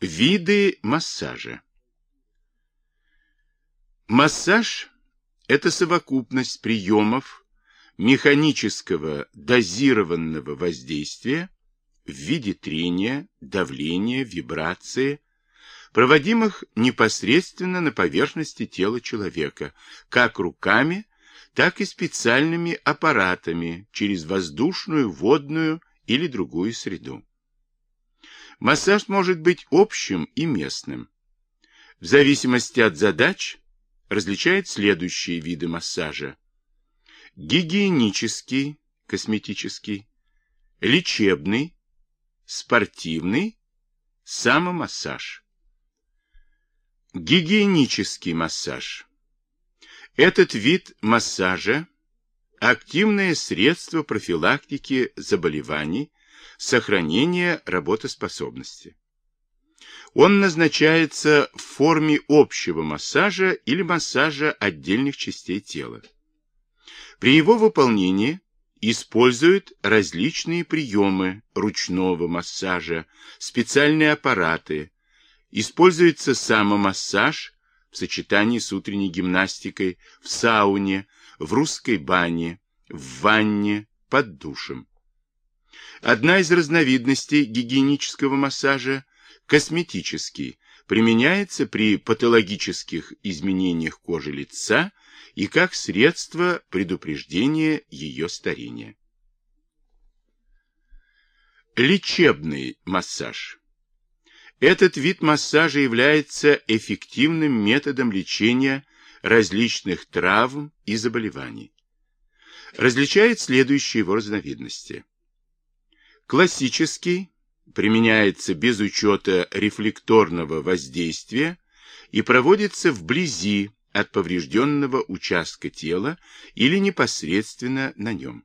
Виды массажа. Массаж – это совокупность приемов механического дозированного воздействия в виде трения, давления, вибрации, проводимых непосредственно на поверхности тела человека, как руками, так и специальными аппаратами через воздушную, водную или другую среду. Массаж может быть общим и местным. В зависимости от задач различает следующие виды массажа. Гигиенический, косметический, лечебный, спортивный, самомассаж. Гигиенический массаж. Этот вид массажа – активное средство профилактики заболеваний, сохранения работоспособности. Он назначается в форме общего массажа или массажа отдельных частей тела. При его выполнении используют различные приемы ручного массажа, специальные аппараты, используется самомассаж в сочетании с утренней гимнастикой, в сауне, в русской бане, в ванне, под душем. Одна из разновидностей гигиенического массажа – косметический, применяется при патологических изменениях кожи лица и как средство предупреждения ее старения. Лечебный массаж. Этот вид массажа является эффективным методом лечения различных травм и заболеваний. Различает следующие его разновидности. Классический применяется без учета рефлекторного воздействия и проводится вблизи от поврежденного участка тела или непосредственно на нем.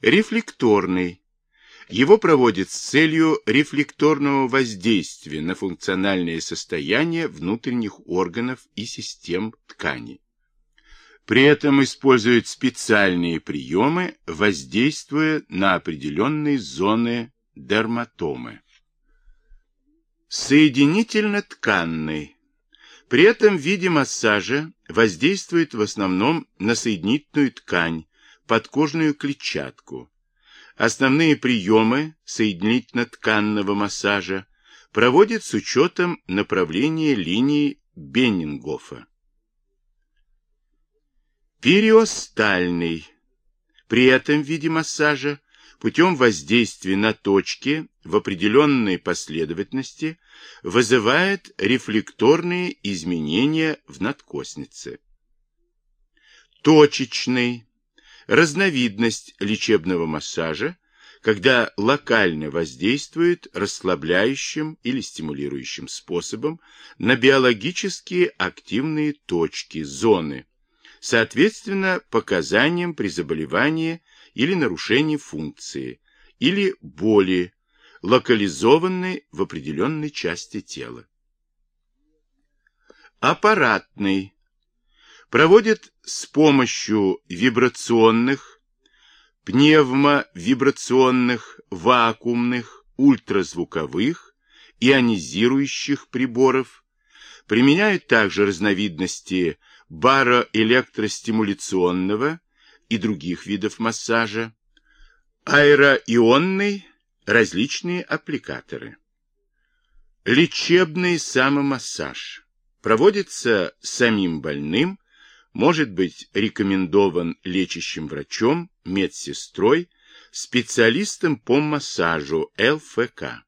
Рефлекторный. Его проводят с целью рефлекторного воздействия на функциональное состояние внутренних органов и систем тканей. При этом используют специальные приемы, воздействуя на определенные зоны дерматомы. Соединительно-тканный. При этом в виде массажа воздействует в основном на соединительную ткань, подкожную клетчатку. Основные приемы соединительно-тканного массажа проводят с учетом направления линии Беннингофа. Периостальный. При этом виде массажа путем воздействия на точки в определенной последовательности вызывает рефлекторные изменения в надкоснице. Точечный. Разновидность лечебного массажа, когда локально воздействует расслабляющим или стимулирующим способом на биологически активные точки, зоны, соответственно показаниям при заболевании или нарушении функции, или боли, локализованной в определенной части тела. Аппаратный. Проводит с помощью вибрационных, пневмовибрационных, вакуумных, ультразвуковых, ионизирующих приборов. Применяют также разновидности бароэлектростимуляционного и других видов массажа, аэроионный, различные аппликаторы. Лечебный самомассаж проводится самим больным, может быть рекомендован лечащим врачом, медсестрой, специалистом по массажу ЛФК.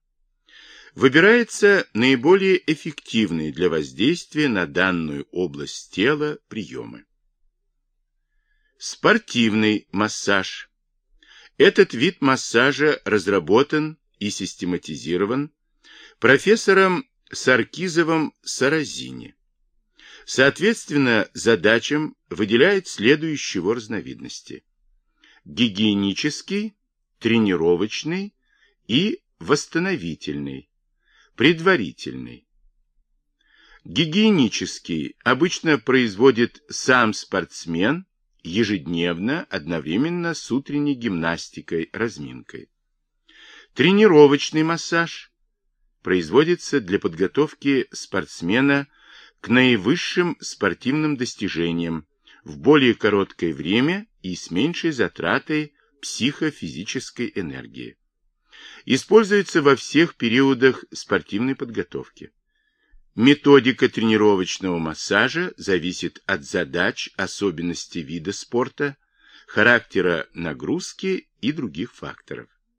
Выбирается наиболее эффективный для воздействия на данную область тела приемы. Спортивный массаж. Этот вид массажа разработан и систематизирован профессором Саркизовым Саразини. Соответственно, задачам выделяет следующего разновидности. Гигиенический, тренировочный и восстановительный Предварительный. Гигиенический обычно производит сам спортсмен ежедневно, одновременно с утренней гимнастикой, разминкой. Тренировочный массаж производится для подготовки спортсмена к наивысшим спортивным достижениям в более короткое время и с меньшей затратой психофизической энергии. Используется во всех периодах спортивной подготовки. Методика тренировочного массажа зависит от задач, особенностей вида спорта, характера нагрузки и других факторов.